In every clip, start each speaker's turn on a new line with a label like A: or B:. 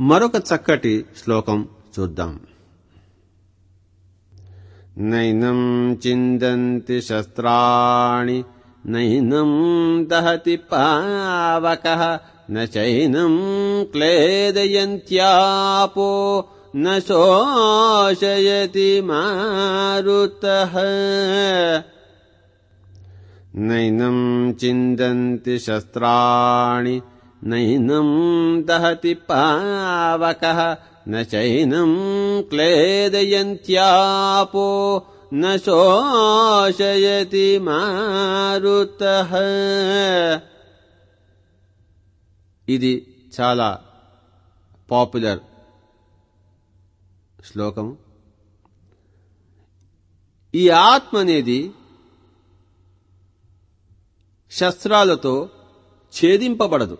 A: మరొక చక్కటి శ్లోకం చూద్దాం. నైనం చిందంతి శస్త్రాణి నైనం దహతి పావక నైనం క్లేదయంత్యాపో నోషయతి మారుత. నైనం చిందంతి శస్త్రాణి నైనం దహతి పావక నైనం క్లేదయంత్యాపో న శోషయతి మారుత ఇది చాలా పాపులర్ శ్లోకం ఈ ఆత్మ అనేది శస్త్రాలతో ఛేదింపబడదు.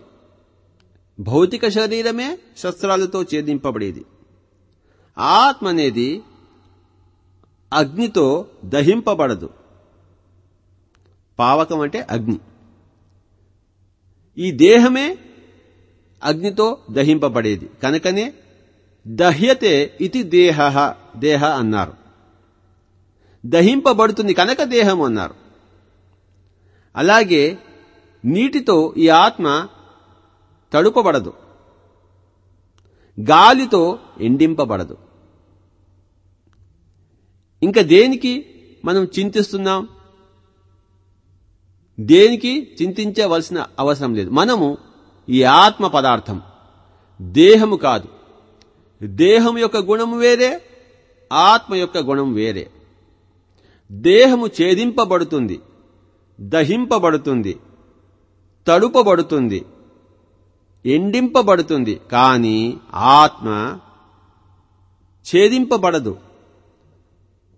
A: భౌతిక శరీరమే శస్త్రాలతో ఛేదింపబడేది. ఆత్మ అనేది అగ్నితో దహింపబడదు. పావకం అంటే అగ్ని. ఈ దేహమే అగ్నితో దహింపబడేది. కనుకనే దహ్యతే ఇది దేహ దేహ అన్నారు. దహింపబడుతుంది కనుక దేహం అన్నారు. అలాగే నీటితో ఈ ఆత్మ తడుపబడదు. గాలితో ఎండింపబడదు. ఇంకా దేనికి మనం చింతిస్తున్నాం? దేనికి చింతించవలసిన అవసరం లేదు. మనము ఈ ఆత్మ పదార్థం దేహము కాదు. దేహం యొక్క గుణం వేరే ఆత్మ యొక్క గుణం వేరే. దేహము ఛేదింపబడుతుంది దహింపబడుతుంది తడుపబడుతుంది. ఎండింపబడుతుంది. కానీ ఆత్మ ఛేదింపబడదు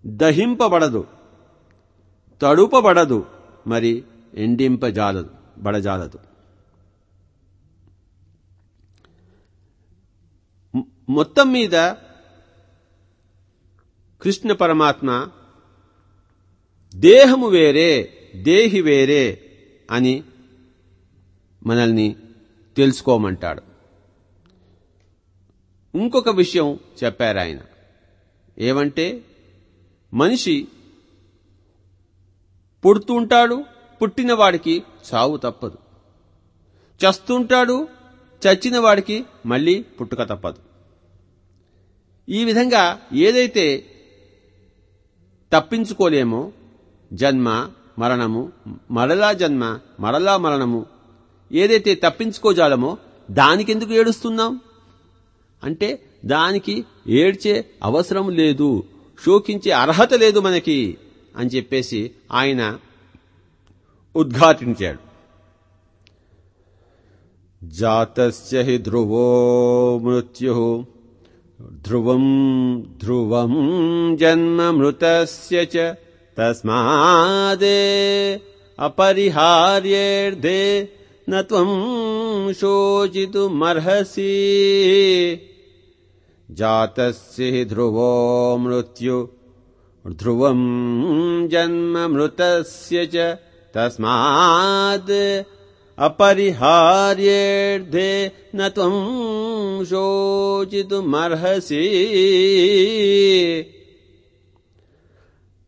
A: దహింపబడదు తడుపబడదు మరి ఎండింపజాలదు బడజాలదు. మొత్తం మీద కృష్ణ పరమాత్మ దేహము వేరే దేహి వేరే అని మనల్ని తెలుసుకోమంటాడు. ఇంకొక విషయం చెప్పారు ఆయన ఏమంటే మనిషి పుడుతుంటాడు పుట్టినవాడికి చావు తప్పదు. చస్తుంటాడు చచ్చిన వాడికి మళ్ళీ పుట్టుక తప్పదు. ఈ విధంగా ఏదైతే తప్పించుకోలేమో జన్మ మరణము మరలా జన్మ మరలా మరణము ఏదైతే తప్పించుకోజాలమో దానికెందుకు ఏడుస్తున్నాం? అంటే దానికి ఏడ్చే అవసరం లేదు శోకించే అర్హత లేదు మనకి అని చెప్పేసి ఆయన ఉద్ఘాటించాడు. జాతస్య హి ధ్రువో మృత్యు ధ్రువం ధ్రువం జన్మ మృతస్య చ తస్మాదే అపరిహార్యేర్ధే నత్వం శోచితుమర్హసి జాతస్య హి ధ్రువో మృత్యు ధ్రువం జన్మ మృతస్య చ తస్మాద్ అపరిహార్యేర్ధే నత్వం శోచితుమర్హసి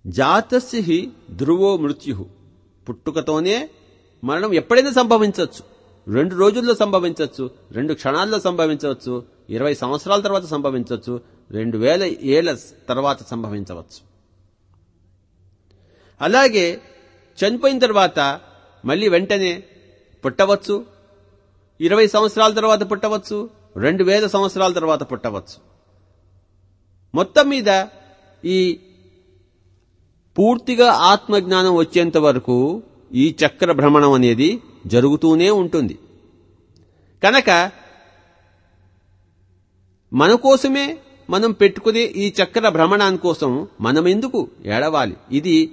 A: జాతస్య హి ధ్రువో మృత్యు పుట్టుకతోనే మరణం ఎప్పుడైనా సంభవించవచ్చు. రెండు రోజుల్లో సంభవించవచ్చు. రెండు క్షణాల్లో సంభవించవచ్చు. ఇరవై సంవత్సరాల తర్వాత సంభవించవచ్చు. రెండు వేల ఏళ్ళ తర్వాత సంభవించవచ్చు. అలాగే చనిపోయిన తర్వాత మళ్ళీ వెంటనే పుట్టవచ్చు. ఇరవై సంవత్సరాల తర్వాత పుట్టవచ్చు. రెండు వేల సంవత్సరాల తర్వాత పుట్టవచ్చు. మొత్తం మీద ఈ పూర్తిగా ఆత్మజ్ఞానం వచ్చేంత వరకు ఈ చక్ర భ్రమణం అనేది జరుగుతూనే ఉంటుంది. కనుక మన కోసమే మనం పెట్టుకునే ఈ చక్ర భ్రమణాని కోసం మనం ఎందుకు ఏడవాలి? ఇది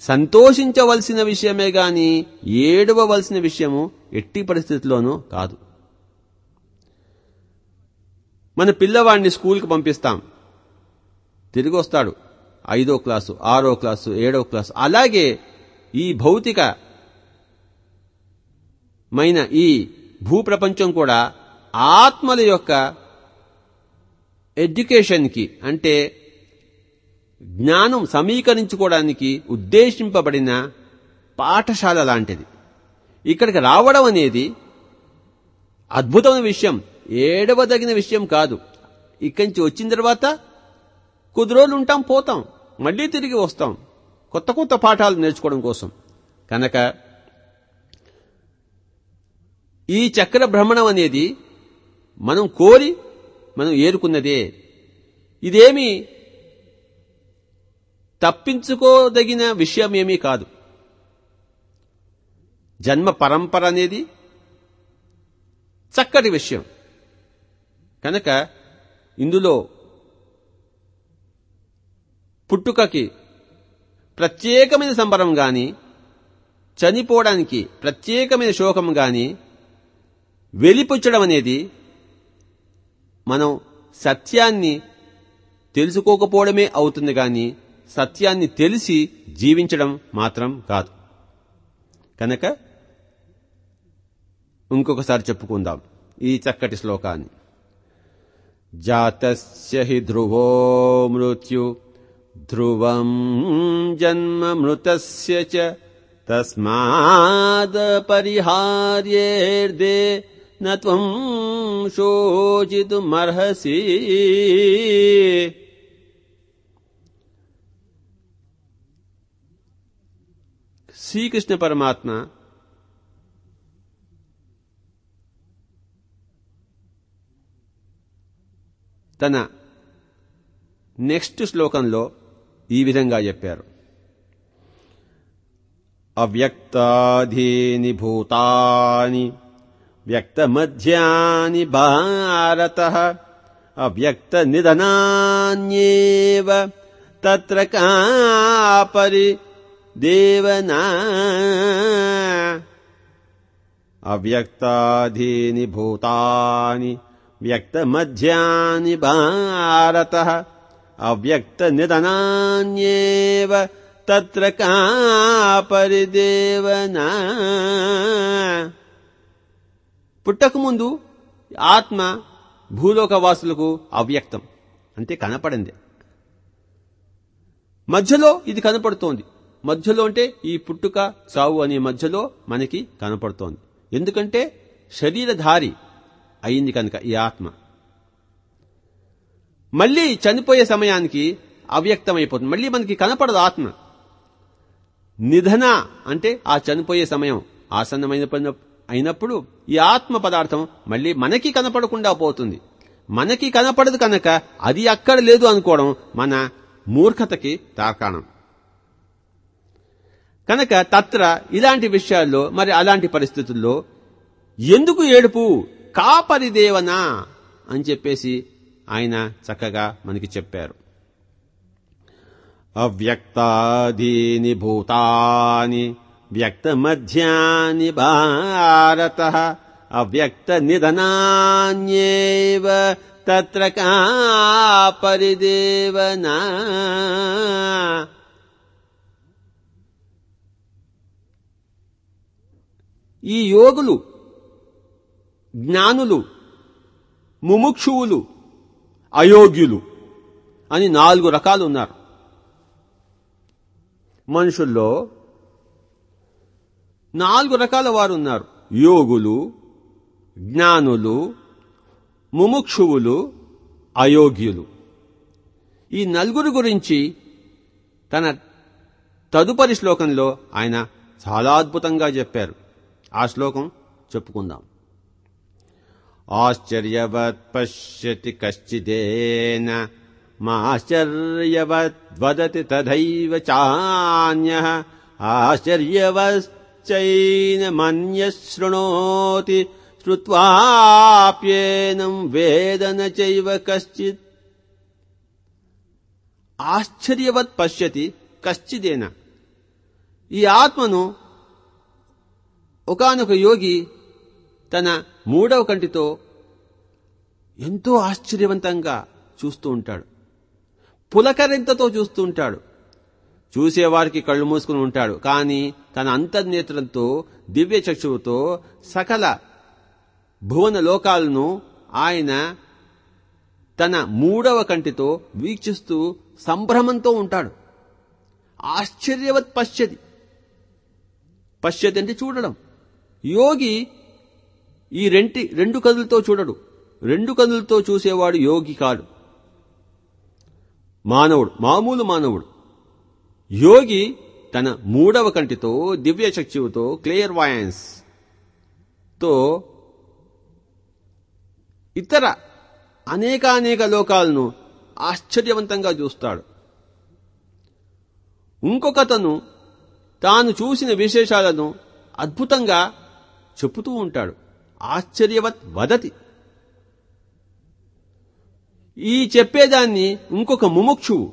A: సంతోషించవలసిన విషయమే గాని ఏడవవలసిన విషయము ఎట్టి పరిస్థితిలోనూ కాదు. మన పిల్లవాడిని స్కూల్కి పంపిస్తాం. తిరిగి వస్తాడు ఐదో క్లాసు ఆరో క్లాసు ఏడో క్లాసు. అలాగే ఈ భౌతిక మైన ఈ భూప్రపంచం కూడా ఆత్మల యొక్క ఎడ్యుకేషన్కి అంటే జ్ఞానం సమీకరించుకోవడానికి ఉద్దేశింపబడిన పాఠశాల లాంటిది. ఇక్కడికి రావడం అనేది అద్భుతమైన విషయం ఏడవదగిన విషయం కాదు. ఇక్కడి నుంచి వచ్చిన తర్వాత కొద్ది రోజులు ఉంటాం పోతాం మళ్ళీ తిరిగి వస్తాం. కొత్త కొత్త పాఠాలు నేర్చుకోవడం కోసం. కనుక ఈ చక్ర భ్రమణం అనేది మనం కోరి మనం ఏరుకున్నదే. ఇదేమి తప్పించుకోదగిన విషయం ఏమీ కాదు. జన్మ పరంపర అనేది చక్కటి విషయం. కనుక ఇందులో పుట్టుకకి ప్రత్యేకమైన సంబరం గాని చనిపోవడానికి ప్రత్యేకమైన శోకం గాని వెలిపుచ్చడం అనేది మనం సత్యాన్ని తెలుసుకోకపోవడమే అవుతుంది గాని సత్యాన్ని తెలిసి జీవించడం మాత్రం కాదు. కనుక ఇంకొకసారి చెప్పుకుందాం ఈ చక్కటి శ్లోకాన్ని. జాతస్య హి ధ్రువో మృత్యు ధ్రువం జన్మ మృతస్య చ తస్మాద్ పరిహార్యేర్దే నత్వం శోచితుమర్హసి శ్రీకృష్ణ పరమాత్మ తన నెక్స్ట్ శ్లోకంలో ఈ విధంగా చెప్పారు అవ్యక్తాధీని భూతాని వ్యక్తమధ్యాని భారత అవ్యక్త నిధనాన్యేవ తత్ర కాపరి దేవనా అవ్యక్తాధీని భూతాని వ్యక్తమధ్యాని భారత అవ్యక్త నిధనాన్యేవ తత్ర కాపరిదేవనా పుట్టకముందు ఆత్మ భూలోకవాసులకు అవ్యక్తం. అంటే కనపడింది. మధ్యలో ఇది కనపడుతోంది. మధ్యలో అంటే ఈ పుట్టుక చావు అనే మధ్యలో మనకి కనపడుతోంది. ఎందుకంటే శరీరధారి అయింది కనుక ఈ ఆత్మ. మళ్ళీ చనిపోయే సమయానికి అవ్యక్తమైపోతుంది. మళ్ళీ మనకి కనపడదు ఆత్మ. నిధన అంటే ఆ చనిపోయే సమయం. ఆసన్నమైన అయినప్పుడు ఈ ఆత్మ పదార్థం మళ్ళీ మనకి కనపడకుండా పోతుంది. మనకి కనపడదు కనుక అది అక్కడ లేదు అనుకోవడం మన మూర్ఖతకి తార్కాణం. కనుక తత్ర ఇలాంటి విషయాల్లో మరి అలాంటి పరిస్థితుల్లో ఎందుకు ఏడుపు? కాపరిదేవనా అని చెప్పేసి ఆయన చక్కగా మనకి చెప్పారు. అవ్యక్తాదీని భూతాని వ్యక్తమధ్యాని భారత అవ్యక్త నిధనాన్యేవ తత్ర కాపరిదేవనా ఈ యోగులు జ్ఞానులు ముముక్షువులు అయోగ్యులు అని నాలుగు రకాలు ఉన్నారు. మనుషుల్లో నాలుగు రకాల వారు ఉన్నారు. యోగులు జ్ఞానులు ముముక్షువులు అయోగ్యులు. ఈ నలుగురు గురించి తన తదుపరి శ్లోకంలో ఆయన చాలా అద్భుతంగా చెప్పారు. ఆ శ్లోకం చెప్పుకుందాం. आश्चर्यवत् पश्यति कश्चिदेन। माश्चर्यवद्वदति तथैव चान्यः। आश्चर्यवश्चैनमन्यशृणोति श्रुत्वाप्येनम् वेद न चैव शृणोति श्रुत्वाश्चर्यवत् पश्यति कश्चिदेन। यात्मनुकानुक योगी తన మూడవ కంటితో ఎంతో ఆశ్చర్యవంతంగా చూస్తూ ఉంటాడు. పులకరింతతో చూస్తూ ఉంటాడు. చూసేవారికి కళ్ళు మూసుకుని ఉంటాడు. కానీ తన అంతర్నేత్రంతో దివ్య చక్షువుతో సకల భువన లోకాలను ఆయన తన మూడవ కంటితో వీక్షిస్తూ సంభ్రమంతో ఉంటాడు. ఆశ్చర్యవత్ పశ్యతి. పశ్యతి అంటే చూడడం. యోగి ఈ రెంటి రెండు కదులతో చూడడు. రెండు కదులతో చూసేవాడు యోగి కాడు. మానవుడు మామూలు మానవుడు. యోగి తన మూడవ కంటితో దివ్య చక్షువుతో క్లియర్ వాయన్స్తో ఇతర అనేకానేక లోకాలను ఆశ్చర్యవంతంగా చూస్తాడు. ఇంకొకతను తాను చూసిన విశేషాలను అద్భుతంగా చెప్పుతూ ఉంటాడు. ఆశ్చర్యవత్ వదతి. ఈ చెప్పేదాన్ని ఇంకొక ముముక్షువు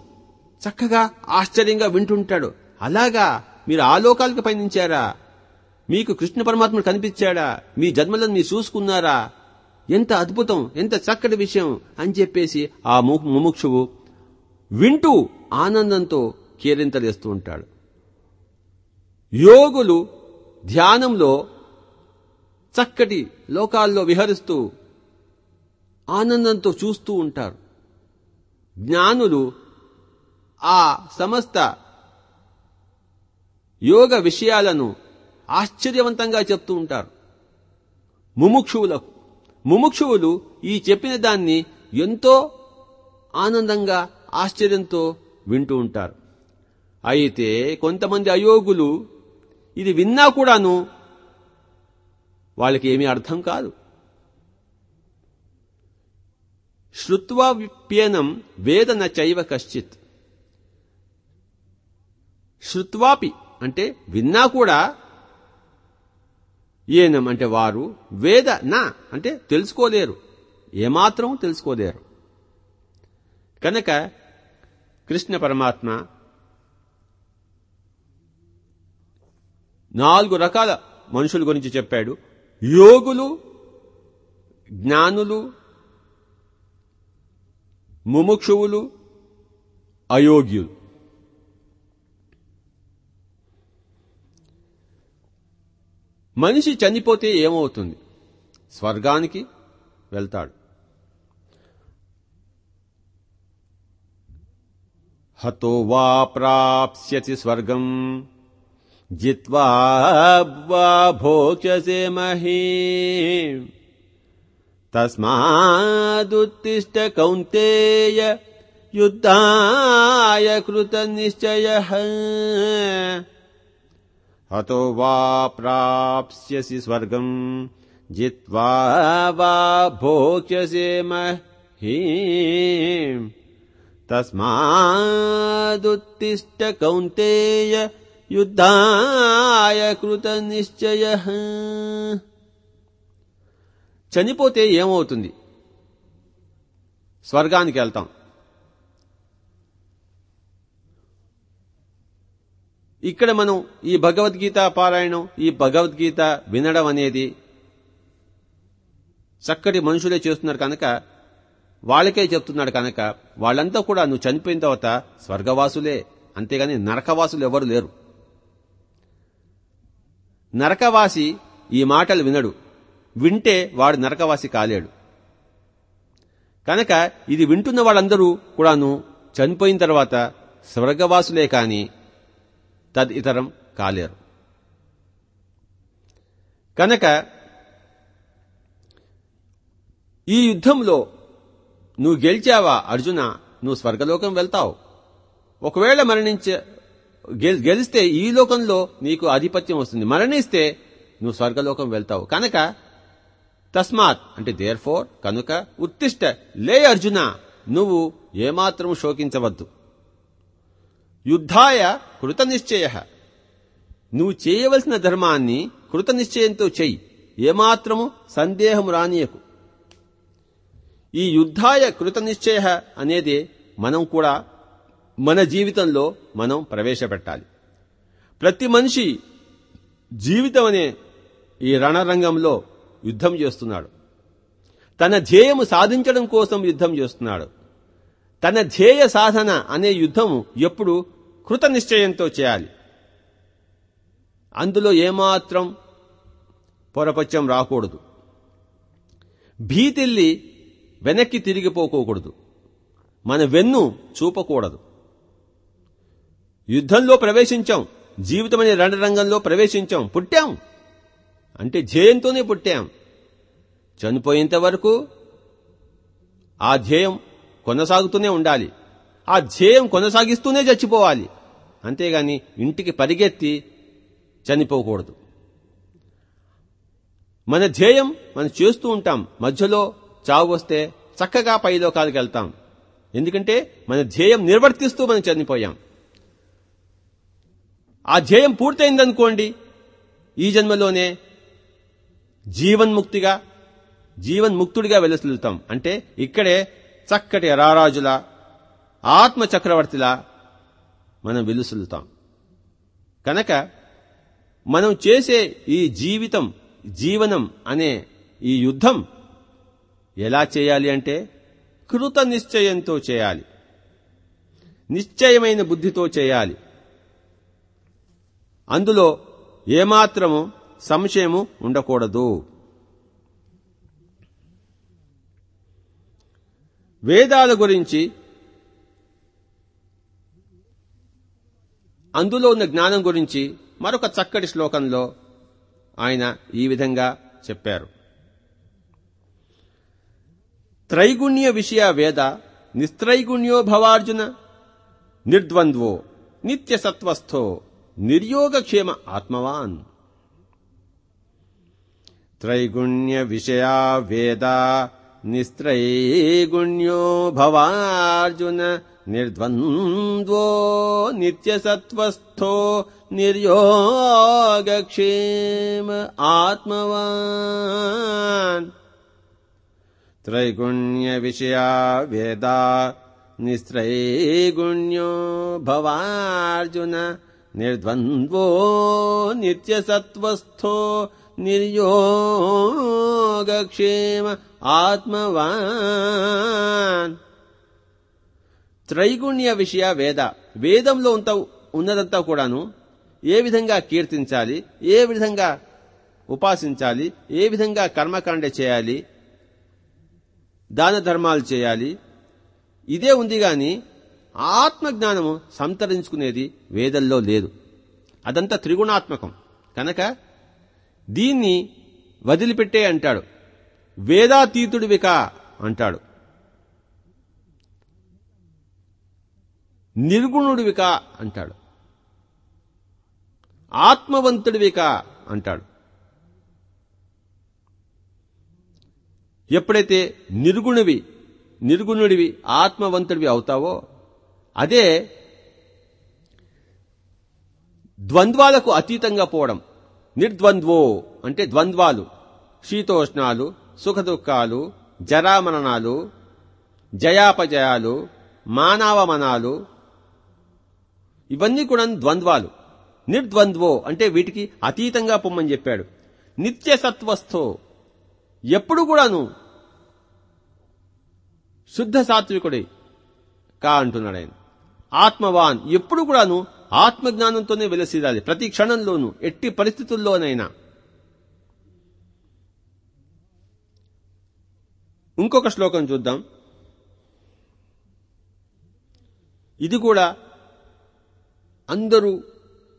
A: చక్కగా ఆశ్చర్యంగా వింటుంటాడు. అలాగా మీరు ఆలోకాలకు పయనించారా? మీకు కృష్ణ పరమాత్ముడు కనిపించాడా? మీ జన్మలను మీరు చూసుకున్నారా? ఎంత అద్భుతం ఎంత చక్కటి విషయం అని చెప్పేసి ఆ ముముక్షువు వింటూ ఆనందంతో కేరింతలేస్తూ ఉంటాడు. యోగులు ధ్యానంలో చక్కటి లోకాల్లో విహరిస్తూ ఆనందంతో చూస్తూ ఉంటారు. జ్ఞానులు ఆ సమస్త యోగ విషయాలను ఆశ్చర్యవంతంగా చెప్తూ ఉంటారు. ముముక్షువులకు ముముక్షువులు ఈ చెప్పిన దాన్ని ఎంతో ఆనందంగా ఆశ్చర్యంతో వింటూ ఉంటారు. అయితే కొంతమంది అయోగులు ఇది విన్నా కూడాను వాళ్ళకి ఏమీ అర్థం కాదు. శ్రుత్వా విప్యేనం వేదన చైవ కశ్చిత్. శ్రుత్వాపి అంటే విన్నా కూడా ఏనం అంటే వారు వేద నా అంటే తెలుసుకోలేరు. ఏమాత్రం తెలుసుకోలేరు. కనుక కృష్ణ పరమాత్మ నాలుగు రకాల మనుషుల గురించి చెప్పాడు. యోగులు జ్ఞానులు ముముక్షువులు అయోగ్యులు. మనిషి చనిపోతే ఏమవుతుంది? స్వర్గానికి వెళ్తాడు. హతో వా ప్రాప్స్యతి స్వర్గం. जित्वा भोक्षसे मही। तस्मादुत्तिष्ठ कौन्तेय युद्धाय कृतनिश्चयः। अतो वा प्राप्स्यसि स्वर्गम् जित्वा वा भोक्षसे मही। तस्मादुत्तिष्ठ कौन्तेय యుద్ధాయ కృత నిశ్చయ. చనిపోతే ఏమవుతుంది? స్వర్గానికి వెళ్తాం. ఇక్కడ మనం ఈ భగవద్గీత పారాయణం ఈ భగవద్గీత వినడం అనేది చక్కటి మనుషులే చేస్తున్నారు కనుక వాళ్ళకే చెప్తున్నాడు కనుక వాళ్ళంతా కూడా నువ్వు చనిపోయిన తర్వాత స్వర్గవాసులే అంతేగాని నరకవాసులు ఎవరు లేరు. నరకవాసి ఈ మాటలు వినడు. వింటే వాడు నరకవాసి కాలేడు. కనుక ఇది వింటున్న వాళ్ళందరూ కూడాను చనిపోయిన తర్వాత స్వర్గవాసులే కాని తదితరం ఇతరం కాలేరు. కనుక ఈ యుద్ధంలో నువ్వు గెలిచావా అర్జున? నువ్వు స్వర్గలోకం వెళ్తావు. ఒకవేళ మరణించ గెలిస్తే ఈ లోకంలో నీకు ఆధిపత్యం వస్తుంది. మరణిస్తే నువ్వు స్వర్గలోకం వెళ్తావు. కనుక తస్మాత్ అంటే దేర్ ఫోర్ కనుక ఉత్తిష్ట లే అర్జున నువ్వు ఏమాత్రం శోకించవద్దు. యుద్ధాయ కృత నిశ్చయ నువ్వు చేయవలసిన ధర్మాన్ని కృత నిశ్చయంతో చెయ్యి. ఏమాత్రము సందేహము రానియకు. ఈ యుద్ధాయ కృత నిశ్చయ అనేది మనం కూడా మన జీవితంలో మనం ప్రవేశపెట్టాలి. ప్రతి మనిషి జీవితం అనే ఈ రణరంగంలో యుద్ధం చేస్తున్నాడు. తన ధ్యేయము సాధించడం కోసం యుద్ధం చేస్తున్నాడు. తన ధ్యేయ సాధన అనే యుద్ధము ఎప్పుడు కృత నిశ్చయంతో చేయాలి. అందులో ఏమాత్రం పొరపచ్చం రాకూడదు. భీతిల్లి వెనక్కి తిరిగిపోకూడదు. మన వెన్ను చూపకూడదు. యుద్ధంలో ప్రవేశించాం. జీవితమనే రణరంగంలో ప్రవేశించాం. పుట్టాం. అంటే ధ్యేయంతోనే పుట్టాం. చనిపోయేంత వరకు ఆ ధ్యేయం కొనసాగుతూనే ఉండాలి. ఆ ధ్యేయం కొనసాగిస్తూనే చచ్చిపోవాలి. అంతేగాని ఇంటికి పరిగెత్తి చనిపోకూడదు. మన ధ్యేయం మనం చేస్తూ ఉంటాం. మధ్యలో చావు వస్తే చక్కగా పైలోకాలకు వెళ్తాం. ఎందుకంటే మన ధ్యేయం నిర్వర్తిస్తూ మనం చనిపోయాం. ఆ ధ్యేయం పూర్తయిందనుకోండి ఈ జన్మలోనే జీవన్ముక్తిగా జీవన్ముక్తుడిగా వెలసిల్లుతాం. అంటే ఇక్కడే చక్కటి రారాజుల ఆత్మ చక్రవర్తిలా మనం వెలుసులుతాం కనుక మనం చేసే ఈ జీవితం జీవనం అనే ఈ యుద్ధం ఎలా చేయాలి అంటే కృత నిశ్చయంతో చేయాలి. నిశ్చయమైన బుద్ధితో చేయాలి. అందులో ఏమాత్రము సంశయము ఉండకూడదు. వేదాల గురించి అందులో ఉన్న జ్ఞానం గురించి మరొక చక్కటి శ్లోకంలో ఆయన ఈ విధంగా చెప్పారు. త్రైగుణ్య విషయ వేద నిస్త్రైగుణ్యో భవార్జున నిర్ద్వంద్వో నిత్యసత్వస్థో निर्योगक्षेम आत्मवान्। त्रैगुण्यविषया वेदा निस्त्रैगुण्यो भवार्जुन निर्द्वन्द्वो नित्यसत्त्वस्थो निर्योगक्षेम आत्मवान्। त्रैगुण्यविषया वेदा निस्त्रैगुण्यो भवार्जुन నిస్త్రైగుణ్యో భవార్జున నిర్ద్వంద్వో నిత్యసత్వస్థో నిర్యోగక్షేమ ఆత్మవాన్ త్రైగుణ్య విషయ వేద వేదంలో ఉంత ఉన్నదంతా కూడాను ఏ విధంగా కీర్తించాలి ఏ విధంగా ఉపాసించాలి ఏ విధంగా కర్మకాండ చేయాలి దాన ధర్మాలు చేయాలి ఇదే ఉంది గాని ఆత్మజ్ఞానము సంతరించుకునేది వేదల్లో లేదు. అదంతా త్రిగుణాత్మకం. కనుక దీన్ని వదిలిపెట్టే అంటాడు. వేదాతీతుడివిక అంటాడు. నిర్గుణుడివిక అంటాడు. ఆత్మవంతుడివిక అంటాడు. ఎప్పుడైతే నిర్గుణివి నిర్గుణుడివి ఆత్మవంతుడివి అవుతావో అదే ద్వంద్వాలకు అతీతంగా పోవడం. నిర్ద్వంద్వో అంటే ద్వంద్వాలు. శీతోష్ణాలు సుఖదుఖాలు జరామరణాలు జయాపజయాలు మానవమనాలు ఇవన్నీ కూడా ద్వంద్వాలు. నిర్ద్వంద్వో అంటే వీటికి అతీతంగా పొమ్మని చెప్పాడు. నిత్యసత్వస్థో ఎప్పుడు కూడాను శుద్ధ సాత్వికుడి కా అంటున్నాడు ఆయన. ఆత్మవాన్ ఎప్పుడు కూడాను ఆత్మజ్ఞానంతోనే వెలసిరాలి. ప్రతి క్షణంలోనూ ఎట్టి పరిస్థితుల్లోనైనా. ఇంకొక శ్లోకం చూద్దాం. ఇది కూడా అందరూ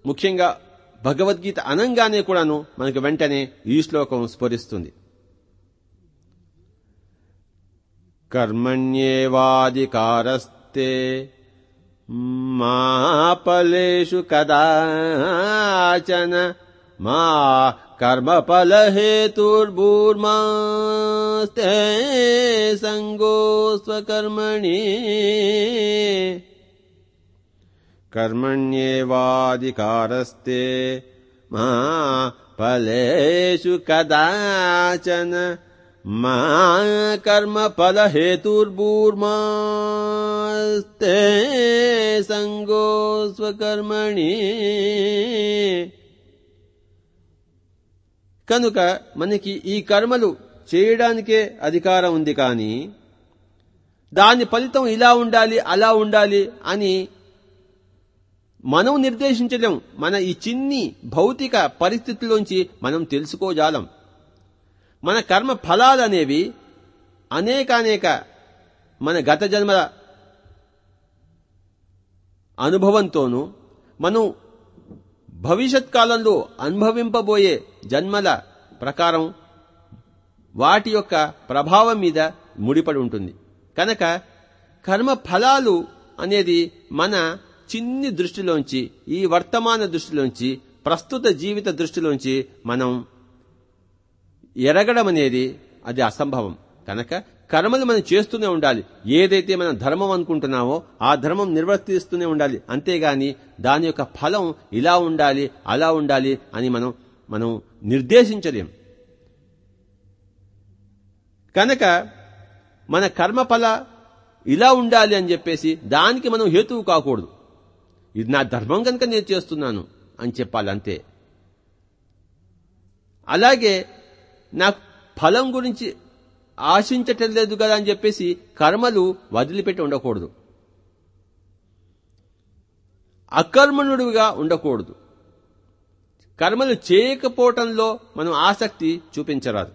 A: ముఖ్యంగా భగవద్గీత అనంగానే కూడాను మనకు వెంటనే ఈ శ్లోకం స్ఫురిస్తుంది. కర్మణ్యేవాధికారస్తే माफलेषु कदाचन मा कर्मफलहेतुर्भूर्मास्ते सङ्गो स्वकर्मणि कर्मण्येवाधिकारस्ते मा फलेषु कदाचन మా కర్మ ఫల హేతుర్భూర్మాస్తే సంగోస్వకర్మణి కనుక మనకి ఈ కర్మలు చేయడానికే అధికారం ఉంది కానీ దాని ఫలితం ఇలా ఉండాలి అలా ఉండాలి అని మనం నిర్దేశించలేం. మన ఈ చిన్ని భౌతిక పరిస్థితుల్లోంచి మనం తెలుసుకోజాలం మన కర్మ ఫలాలనేవి అనేకానేక మన గత జన్మల అనుభవంతోనూ మనం భవిష్యత్ కాలంలో అనుభవింపబోయే జన్మల ప్రకారం వాటి యొక్క ప్రభావం మీద ముడిపడి ఉంటుంది. కనుక కర్మ ఫలాలు అనేది మన చిన్ని దృష్టిలోంచి ఈ వర్తమాన దృష్టిలోంచి ప్రస్తుత జీవిత దృష్టిలోంచి మనం ఎరగడం అనేది అది అసంభవం. కనుక కర్మలు మనం చేస్తూనే ఉండాలి. ఏదైతే మనం ధర్మం అనుకుంటున్నామో ఆ ధర్మం నిర్వర్తిస్తూనే ఉండాలి. అంతేగాని దాని యొక్క ఫలం ఇలా ఉండాలి అలా ఉండాలి అని మనం మనం నిర్దేశించలేం. కనుక మన కర్మఫల ఇలా ఉండాలి అని చెప్పేసి దానికి మనం హేతువు కాకూడదు. ఇది నా ధర్మం కనుక నేను చేస్తున్నాను అని చెప్పాలి అంతే అలాగే నాకు ఫలం గురించి ఆశించటం లేదు కదా అని చెప్పేసి కర్మలు వదిలిపెట్టి ఉండకూడదు. అకర్మణుడిగా ఉండకూడదు. కర్మలు చేయకపోవటంలో మనం ఆసక్తి చూపించరాదు.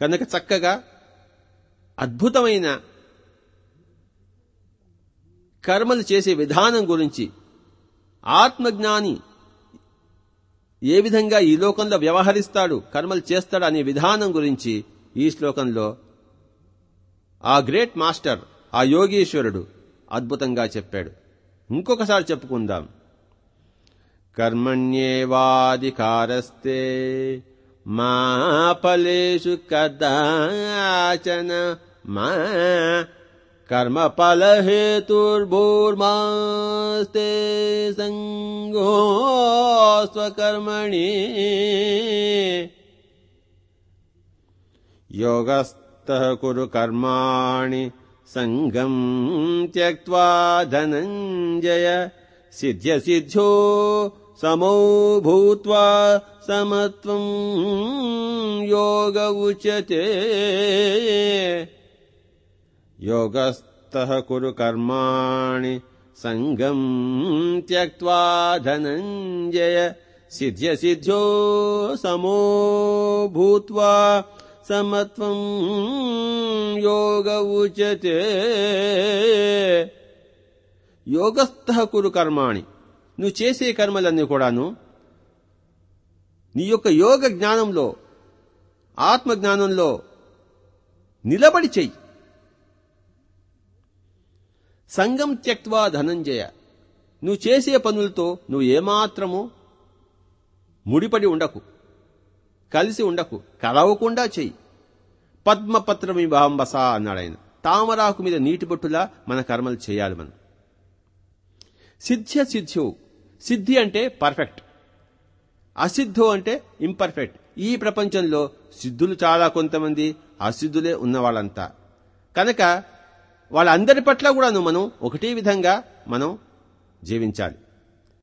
A: కనుక చక్కగా అద్భుతమైన కర్మలు చేసే విధానం గురించి ఆత్మజ్ఞాని ఏ విధంగా ఈ లోకంలో వ్యవహరిస్తాడు కర్మలు చేస్తాడు అనే విధానం గురించి ఈ శ్లోకంలో ఆ గ్రేట్ మాస్టర్ ఆ యోగీశ్వరుడు అద్భుతంగా చెప్పాడు. ఇంకొకసారి చెప్పుకుందాం. కర్మణ్యేవాధికారస్తే మా ఫలేషు కదాచన మా कर्मफलहेतुर्भूर्मास्ते सङ्गो स्वकर्मणि। योगस्थः कुरु कर्माणि सङ्गम् त्यक्त्वा धनञ्जय सिद्ध्यसिद्ध्यो समो भूत्वा समत्वम् योग उच्यते योगस्थः कुरु कर्माणि सङ्गम् त्यक्त्वा धनञ्जय सिद्ध्यसिद्ध्यो समो भूत्वा సమత్వం యోగ ఉచతే యోగస్థ కురు కర్మాణి నువ్వు చేసే కర్మలన్నీ కూడాను నీ యొక్క యోగ జ్ఞానంలో ఆత్మ జ్ఞానంలో నిలబడి చెయ్యి సంగం త్యక్వా ధనంజయ. నువ్వు చేసే పనులతో నువ్వు ఏమాత్రము ముడిపడి ఉండకు. కలిసి ఉండకు. కలవకుండా చెయ్యి. పద్మపత్రమి బాంబస అన్నాడు ఆయన. తామరాకు మీద నీటి బొట్టులా మన కర్మలు చేయాలి మనం. సిద్ధ్య సిద్ధ్యో. సిద్ధి అంటే పర్ఫెక్ట్. అసిద్ధో అంటే ఇంపర్ఫెక్ట్. ఈ ప్రపంచంలో సిద్ధులు చాలా కొంతమంది అసిద్ధులే ఉన్నవాళ్ళంతా. కనుక వాళ్ళందరి పట్ల కూడా మనం ఒకటే విధంగా మనం జీవించాలి.